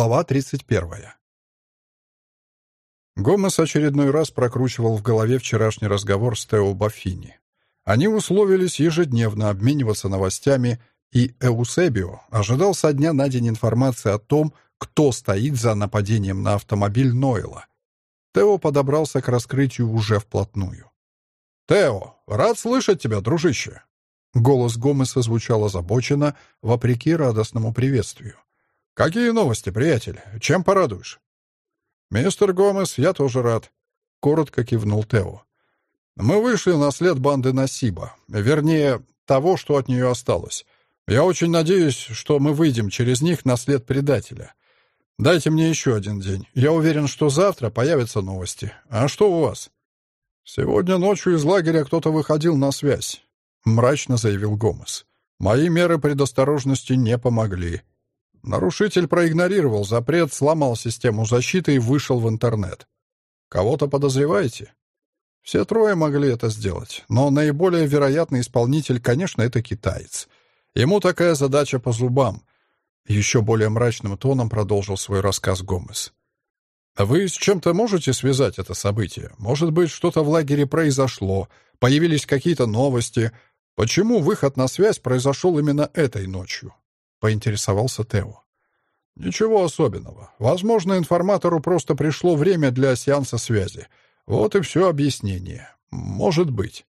Глава 31. Гомес очередной раз прокручивал в голове вчерашний разговор с Тео Баффини. Они условились ежедневно обмениваться новостями, и Эусебио ожидал со дня на день информации о том, кто стоит за нападением на автомобиль Нойла. Тео подобрался к раскрытию уже вплотную. «Тео, рад слышать тебя, дружище!» Голос Гомеса звучал озабоченно, вопреки радостному приветствию. «Какие новости, приятель? Чем порадуешь?» «Мистер Гомес, я тоже рад», — коротко кивнул Тео. «Мы вышли на след банды Насиба. Вернее, того, что от нее осталось. Я очень надеюсь, что мы выйдем через них на след предателя. Дайте мне еще один день. Я уверен, что завтра появятся новости. А что у вас?» «Сегодня ночью из лагеря кто-то выходил на связь», — мрачно заявил Гомес. «Мои меры предосторожности не помогли. Нарушитель проигнорировал запрет, сломал систему защиты и вышел в интернет. Кого-то подозреваете? Все трое могли это сделать, но наиболее вероятный исполнитель, конечно, это китаец. Ему такая задача по зубам. Еще более мрачным тоном продолжил свой рассказ Гомес. «А вы с чем-то можете связать это событие? Может быть, что-то в лагере произошло, появились какие-то новости. Почему выход на связь произошел именно этой ночью? — поинтересовался Тео. «Ничего особенного. Возможно, информатору просто пришло время для сеанса связи. Вот и все объяснение. Может быть».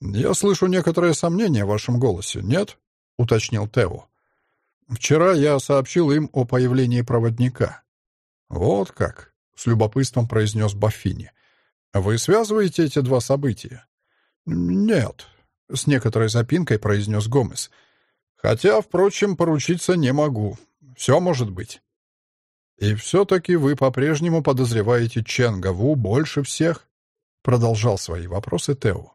«Я слышу некоторое сомнение в вашем голосе, нет?» — уточнил Тео. «Вчера я сообщил им о появлении проводника». «Вот как», — с любопытством произнес Баффини. «Вы связываете эти два события?» «Нет», — с некоторой запинкой произнес Гомес. Хотя, впрочем, поручиться не могу. Все может быть. И все-таки вы по-прежнему подозреваете Ченга Ву больше всех? Продолжал свои вопросы Тео.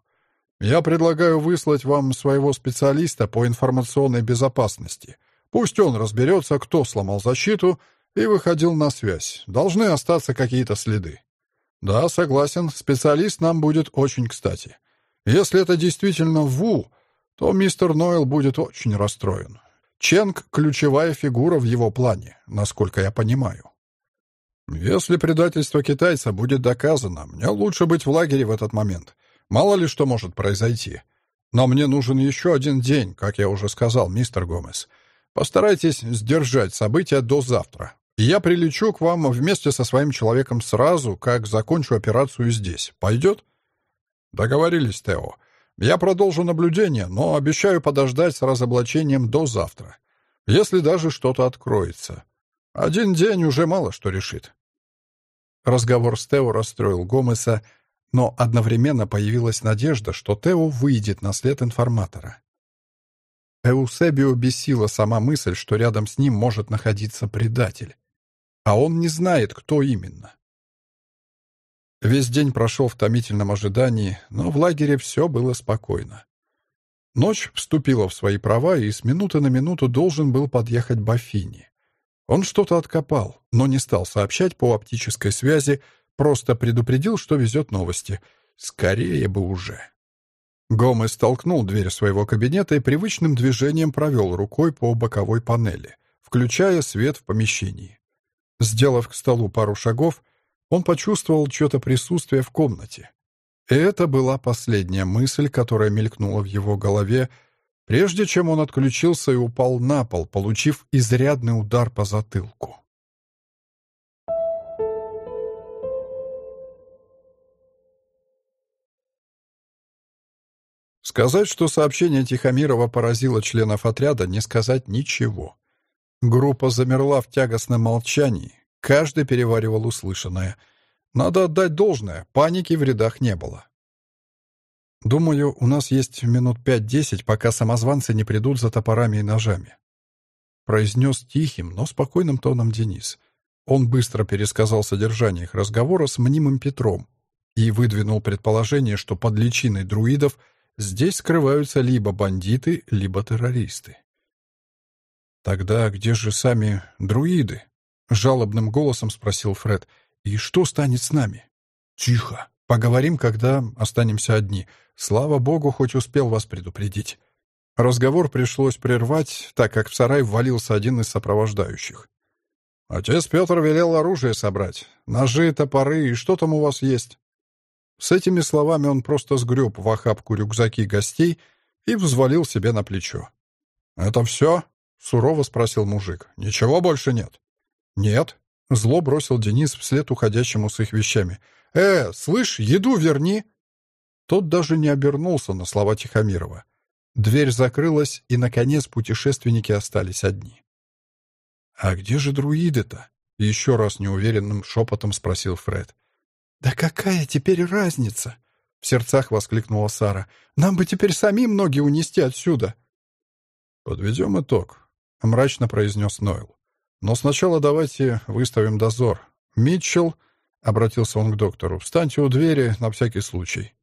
Я предлагаю выслать вам своего специалиста по информационной безопасности. Пусть он разберется, кто сломал защиту и выходил на связь. Должны остаться какие-то следы. Да, согласен, специалист нам будет очень кстати. Если это действительно Ву, то мистер Нойл будет очень расстроен. Ченг — ключевая фигура в его плане, насколько я понимаю. Если предательство китайца будет доказано, мне лучше быть в лагере в этот момент. Мало ли что может произойти. Но мне нужен еще один день, как я уже сказал, мистер Гомес. Постарайтесь сдержать события до завтра. Я прилечу к вам вместе со своим человеком сразу, как закончу операцию здесь. Пойдет? Договорились, Тео. Я продолжу наблюдение, но обещаю подождать с разоблачением до завтра. Если даже что-то откроется. Один день уже мало что решит. Разговор с Тео расстроил Гомеса, но одновременно появилась надежда, что Тео выйдет на след информатора. Эусебио бесила сама мысль, что рядом с ним может находиться предатель. А он не знает, кто именно. Весь день прошел в томительном ожидании, но в лагере все было спокойно. Ночь вступила в свои права, и с минуты на минуту должен был подъехать Бафини. Он что-то откопал, но не стал сообщать по оптической связи, просто предупредил, что везет новости. Скорее бы уже. Гомес толкнул дверь своего кабинета и привычным движением провел рукой по боковой панели, включая свет в помещении. Сделав к столу пару шагов, он почувствовал чье-то присутствие в комнате. Это была последняя мысль, которая мелькнула в его голове, прежде чем он отключился и упал на пол, получив изрядный удар по затылку. Сказать, что сообщение Тихомирова поразило членов отряда, не сказать ничего. Группа замерла в тягостном молчании, Каждый переваривал услышанное. Надо отдать должное, паники в рядах не было. «Думаю, у нас есть минут пять-десять, пока самозванцы не придут за топорами и ножами», произнес тихим, но спокойным тоном Денис. Он быстро пересказал содержание их разговора с мнимым Петром и выдвинул предположение, что под личиной друидов здесь скрываются либо бандиты, либо террористы. «Тогда где же сами друиды?» Жалобным голосом спросил Фред. «И что станет с нами?» «Тихо. Поговорим, когда останемся одни. Слава богу, хоть успел вас предупредить». Разговор пришлось прервать, так как в сарай ввалился один из сопровождающих. Отец Петр велел оружие собрать. Ножи, топоры и что там у вас есть?» С этими словами он просто сгреб в охапку рюкзаки гостей и взвалил себе на плечо. «Это все?» — сурово спросил мужик. «Ничего больше нет?» «Нет», — зло бросил Денис вслед уходящему с их вещами. «Э, слышь, еду верни!» Тот даже не обернулся на слова Тихомирова. Дверь закрылась, и, наконец, путешественники остались одни. «А где же друиды-то?» — еще раз неуверенным шепотом спросил Фред. «Да какая теперь разница?» — в сердцах воскликнула Сара. «Нам бы теперь самим ноги унести отсюда». «Подведем итог», — мрачно произнес Нойл. «Но сначала давайте выставим дозор. Митчелл...» — обратился он к доктору. «Встаньте у двери на всякий случай».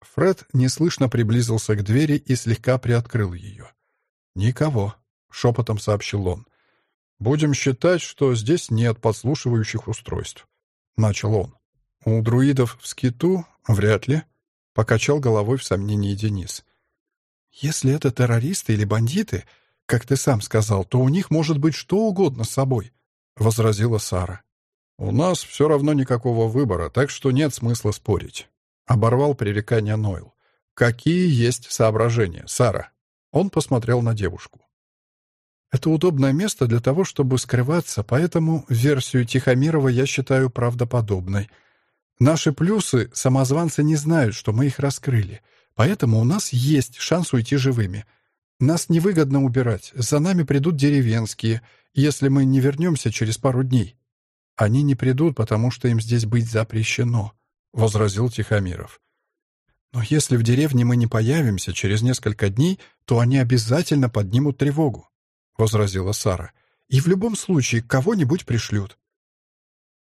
Фред неслышно приблизился к двери и слегка приоткрыл ее. «Никого», — шепотом сообщил он. «Будем считать, что здесь нет подслушивающих устройств», — начал он. «У друидов в скиту вряд ли», — покачал головой в сомнении Денис. «Если это террористы или бандиты, как ты сам сказал, то у них может быть что угодно с собой», — возразила Сара. «У нас все равно никакого выбора, так что нет смысла спорить». Оборвал пререкание Нойл. «Какие есть соображения, Сара?» Он посмотрел на девушку. «Это удобное место для того, чтобы скрываться, поэтому версию Тихомирова я считаю правдоподобной. Наши плюсы самозванцы не знают, что мы их раскрыли, поэтому у нас есть шанс уйти живыми. Нас невыгодно убирать, за нами придут деревенские, если мы не вернемся через пару дней. Они не придут, потому что им здесь быть запрещено» возразил Тихомиров. «Но если в деревне мы не появимся через несколько дней, то они обязательно поднимут тревогу», — возразила Сара. «И в любом случае кого-нибудь пришлют».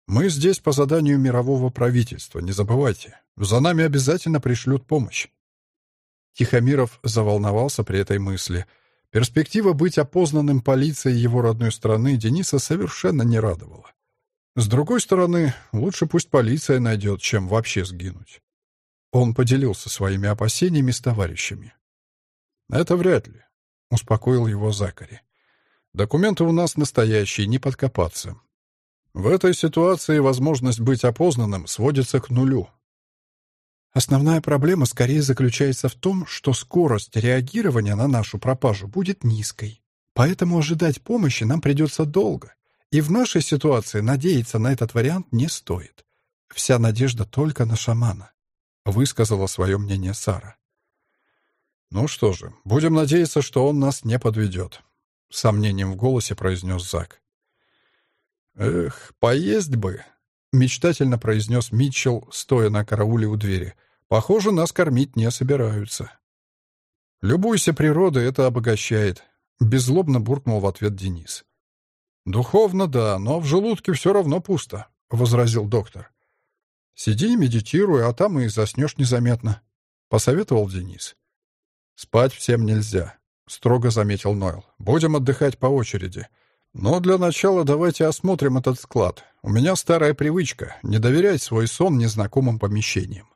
«Мы здесь по заданию мирового правительства, не забывайте. За нами обязательно пришлют помощь». Тихомиров заволновался при этой мысли. Перспектива быть опознанным полицией его родной страны Дениса совершенно не радовала. С другой стороны, лучше пусть полиция найдет, чем вообще сгинуть. Он поделился своими опасениями с товарищами. «Это вряд ли», — успокоил его Закари. «Документы у нас настоящие, не подкопаться. В этой ситуации возможность быть опознанным сводится к нулю. Основная проблема скорее заключается в том, что скорость реагирования на нашу пропажу будет низкой. Поэтому ожидать помощи нам придется долго. И в нашей ситуации надеяться на этот вариант не стоит. Вся надежда только на шамана, высказала свое мнение Сара. Ну что же, будем надеяться, что он нас не подведет, сомнением в голосе произнес Зак. Эх, поесть бы, мечтательно произнес Митчелл, стоя на карауле у двери. Похоже, нас кормить не собираются. Любуйся природой, это обогащает, беззлобно буркнул в ответ Денис. «Духовно, да, но в желудке все равно пусто», — возразил доктор. «Сиди и медитируй, а там и заснешь незаметно», — посоветовал Денис. «Спать всем нельзя», — строго заметил Нойл. «Будем отдыхать по очереди. Но для начала давайте осмотрим этот склад. У меня старая привычка — не доверять свой сон незнакомым помещениям».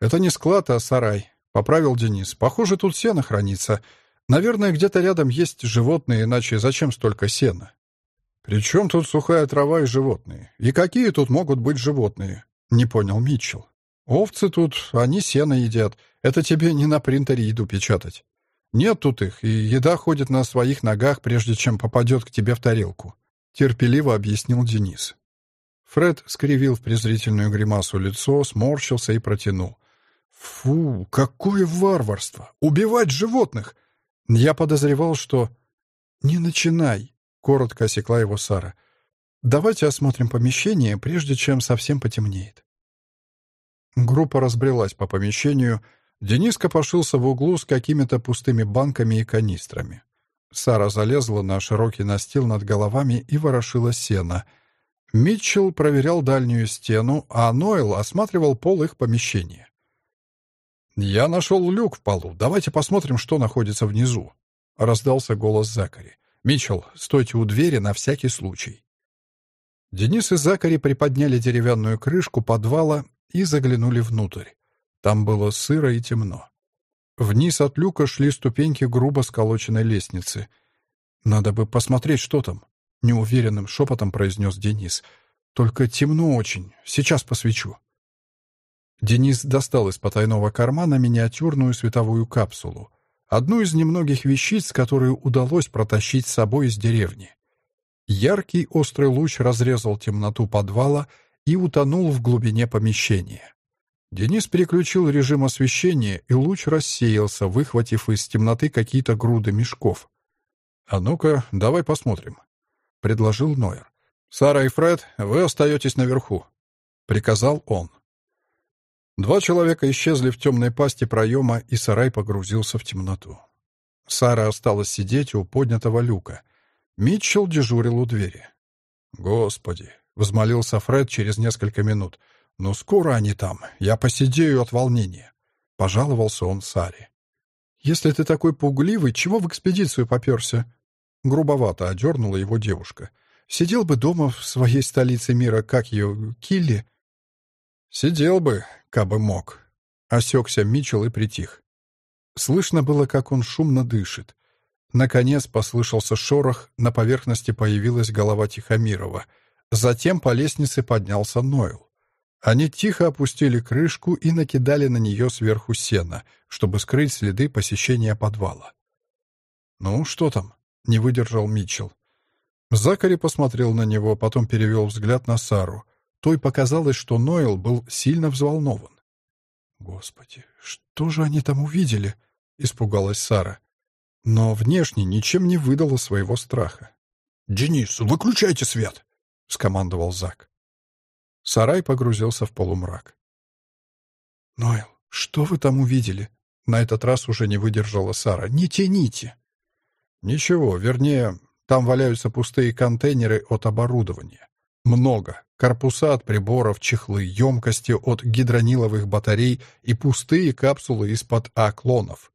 «Это не склад, а сарай», — поправил Денис. «Похоже, тут сено хранится. Наверное, где-то рядом есть животные, иначе зачем столько сена? «При чем тут сухая трава и животные? И какие тут могут быть животные?» — не понял Митчелл. «Овцы тут, они сено едят. Это тебе не на принтере еду печатать. Нет тут их, и еда ходит на своих ногах, прежде чем попадет к тебе в тарелку», — терпеливо объяснил Денис. Фред скривил в презрительную гримасу лицо, сморщился и протянул. «Фу, какое варварство! Убивать животных! Я подозревал, что... «Не начинай», — коротко осекла его Сара. «Давайте осмотрим помещение, прежде чем совсем потемнеет». Группа разбрелась по помещению. Денис копошился в углу с какими-то пустыми банками и канистрами. Сара залезла на широкий настил над головами и ворошила сено. Митчелл проверял дальнюю стену, а Нойл осматривал пол их помещения. «Я нашел люк в полу. Давайте посмотрим, что находится внизу», — раздался голос Закари. «Митчелл, стойте у двери на всякий случай». Денис и Закари приподняли деревянную крышку подвала и заглянули внутрь. Там было сыро и темно. Вниз от люка шли ступеньки грубо сколоченной лестницы. «Надо бы посмотреть, что там», — неуверенным шепотом произнес Денис. «Только темно очень. Сейчас посвечу». Денис достал из потайного кармана миниатюрную световую капсулу. Одну из немногих вещиц, которые удалось протащить с собой из деревни. Яркий острый луч разрезал темноту подвала и утонул в глубине помещения. Денис переключил режим освещения, и луч рассеялся, выхватив из темноты какие-то груды мешков. «А ну-ка, давай посмотрим», — предложил Нойер. «Сара и Фред, вы остаетесь наверху», — приказал он. Два человека исчезли в темной пасти проема, и сарай погрузился в темноту. Сара осталась сидеть у поднятого люка. Митчелл дежурил у двери. «Господи!» — взмолился Фред через несколько минут. «Ну скоро они там. Я посидею от волнения», — пожаловался он Саре. «Если ты такой пугливый, чего в экспедицию попёрся?» Грубовато одернула его девушка. «Сидел бы дома в своей столице мира, как ее, Килли?» «Сидел бы, кабы мог». Осекся Митчелл и притих. Слышно было, как он шумно дышит. Наконец послышался шорох, на поверхности появилась голова Тихомирова. Затем по лестнице поднялся Нойл. Они тихо опустили крышку и накидали на нее сверху сена, чтобы скрыть следы посещения подвала. «Ну, что там?» — не выдержал Митчелл. Закари посмотрел на него, потом перевел взгляд на Сару. Той показалось, что Нойл был сильно взволнован. «Господи, что же они там увидели?» — испугалась Сара. Но внешне ничем не выдала своего страха. «Денис, выключайте свет!» — скомандовал Зак. Сарай погрузился в полумрак. «Нойл, что вы там увидели?» На этот раз уже не выдержала Сара. «Не тяните!» «Ничего, вернее, там валяются пустые контейнеры от оборудования. Много. Корпуса от приборов, чехлы, емкости от гидрониловых батарей и пустые капсулы из-под А-клонов».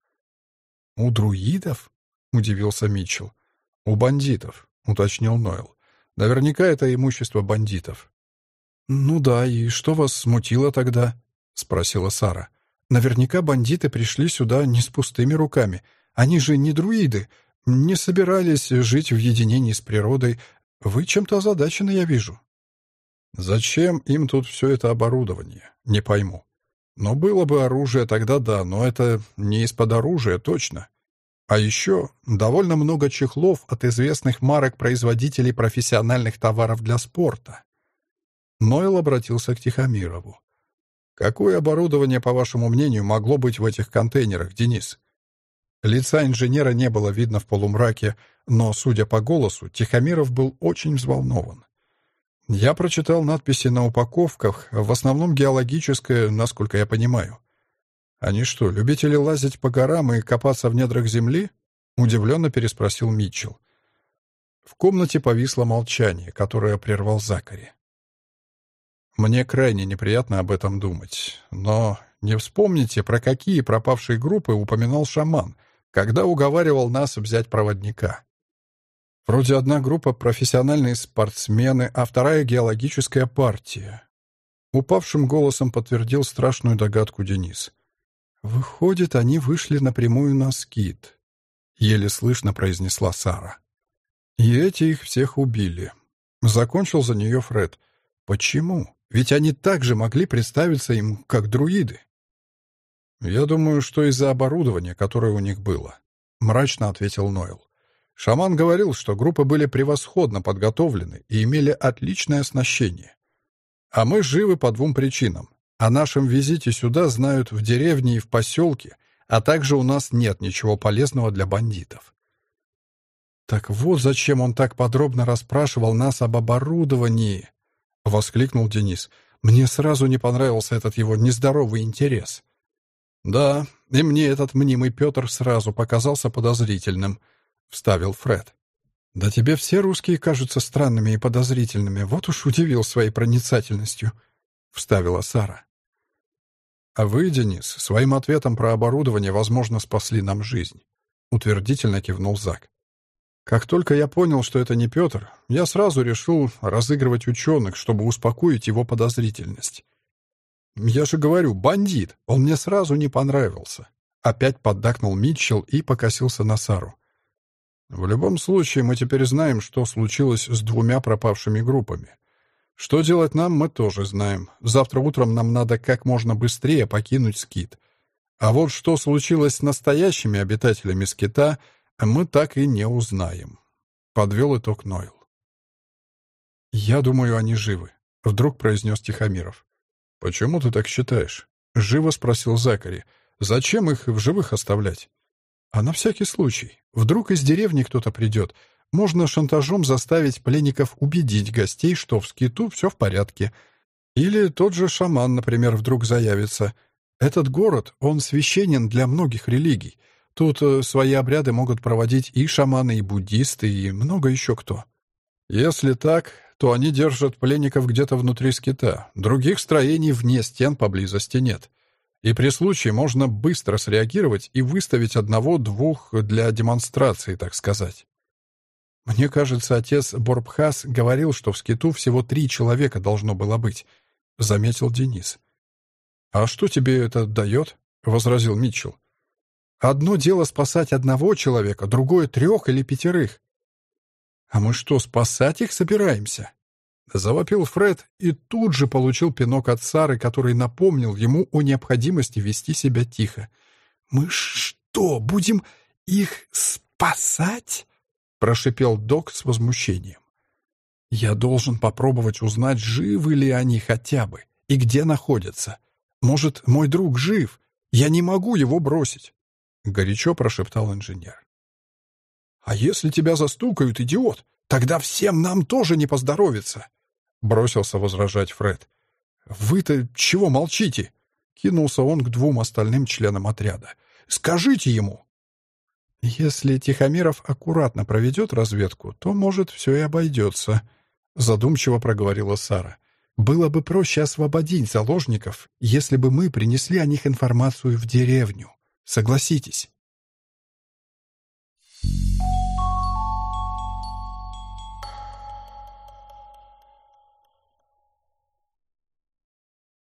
«У друидов?» — удивился Митчелл. «У бандитов», — уточнил Нойл. «Наверняка это имущество бандитов. «Ну да, и что вас смутило тогда?» — спросила Сара. «Наверняка бандиты пришли сюда не с пустыми руками. Они же не друиды, не собирались жить в единении с природой. Вы чем-то озадачены, я вижу». «Зачем им тут все это оборудование? Не пойму. Но было бы оружие, тогда да, но это не из-под оружия, точно. А еще довольно много чехлов от известных марок производителей профессиональных товаров для спорта. Нойл обратился к Тихомирову. «Какое оборудование, по вашему мнению, могло быть в этих контейнерах, Денис?» Лица инженера не было видно в полумраке, но, судя по голосу, Тихомиров был очень взволнован. Я прочитал надписи на упаковках, в основном геологическое, насколько я понимаю. Они что, любители лазить по горам и копаться в недрах земли? Удивленно переспросил Митчелл. В комнате повисло молчание, которое прервал Закари. Мне крайне неприятно об этом думать. Но не вспомните, про какие пропавшие группы упоминал шаман, когда уговаривал нас взять проводника. Вроде одна группа профессиональные спортсмены, а вторая геологическая партия. Упавшим голосом подтвердил страшную догадку Денис. «Выходит, они вышли напрямую на скит», — еле слышно произнесла Сара. «И эти их всех убили». Закончил за нее Фред. «Почему?» Ведь они также могли представиться им как друиды. «Я думаю, что из-за оборудования, которое у них было», — мрачно ответил Нойл. Шаман говорил, что группы были превосходно подготовлены и имели отличное оснащение. А мы живы по двум причинам. О нашем визите сюда знают в деревне и в поселке, а также у нас нет ничего полезного для бандитов. Так вот зачем он так подробно расспрашивал нас об оборудовании, — воскликнул Денис. «Мне сразу не понравился этот его нездоровый интерес». «Да, и мне этот мнимый Петр сразу показался подозрительным», — вставил Фред. «Да тебе все русские кажутся странными и подозрительными. Вот уж удивил своей проницательностью», — вставила Сара. «А вы, Денис, своим ответом про оборудование, возможно, спасли нам жизнь», — утвердительно кивнул Зак. Как только я понял, что это не Петр, я сразу решил разыгрывать ученых, чтобы успокоить его подозрительность. Я же говорю, бандит, он мне сразу не понравился. Опять поддакнул Митчелл и покосился на Сару. В любом случае, мы теперь знаем, что случилось с двумя пропавшими группами. Что делать нам, мы тоже знаем. Завтра утром нам надо как можно быстрее покинуть скит. А вот что случилось с настоящими обитателями скита, мы так и не узнаем. Подвел итог Нойл. «Я думаю, они живы», — вдруг произнес Тихомиров. «Почему ты так считаешь?» — живо спросил Закари. «Зачем их в живых оставлять?» «А на всякий случай. Вдруг из деревни кто-то придет. Можно шантажом заставить пленников убедить гостей, что в скиту все в порядке. Или тот же шаман, например, вдруг заявится. Этот город, он священен для многих религий. Тут э, свои обряды могут проводить и шаманы, и буддисты, и много еще кто. Если так, то они держат пленников где-то внутри скита. Других строений вне стен поблизости нет. И при случае можно быстро среагировать и выставить одного-двух для демонстрации, так сказать. Мне кажется, отец Борбхас говорил, что в скиту всего три человека должно было быть, — заметил Денис. «А что тебе это дает?» — возразил Митчелл. «Одно дело спасать одного человека, другое — трех или пятерых. «А мы что, спасать их собираемся?» Завопил Фред и тут же получил пинок от Сары, который напомнил ему о необходимости вести себя тихо. «Мы что, будем их спасать?» — прошипел док с возмущением. «Я должен попробовать узнать, живы ли они хотя бы и где находятся. Может, мой друг жив? Я не могу его бросить!» — горячо прошептал инженер. «А если тебя застукают, идиот, тогда всем нам тоже не поздоровится!» Бросился возражать Фред. «Вы-то чего молчите?» Кинулся он к двум остальным членам отряда. «Скажите ему!» «Если Тихомиров аккуратно проведет разведку, то, может, все и обойдется», — задумчиво проговорила Сара. «Было бы проще освободить заложников, если бы мы принесли о них информацию в деревню. Согласитесь.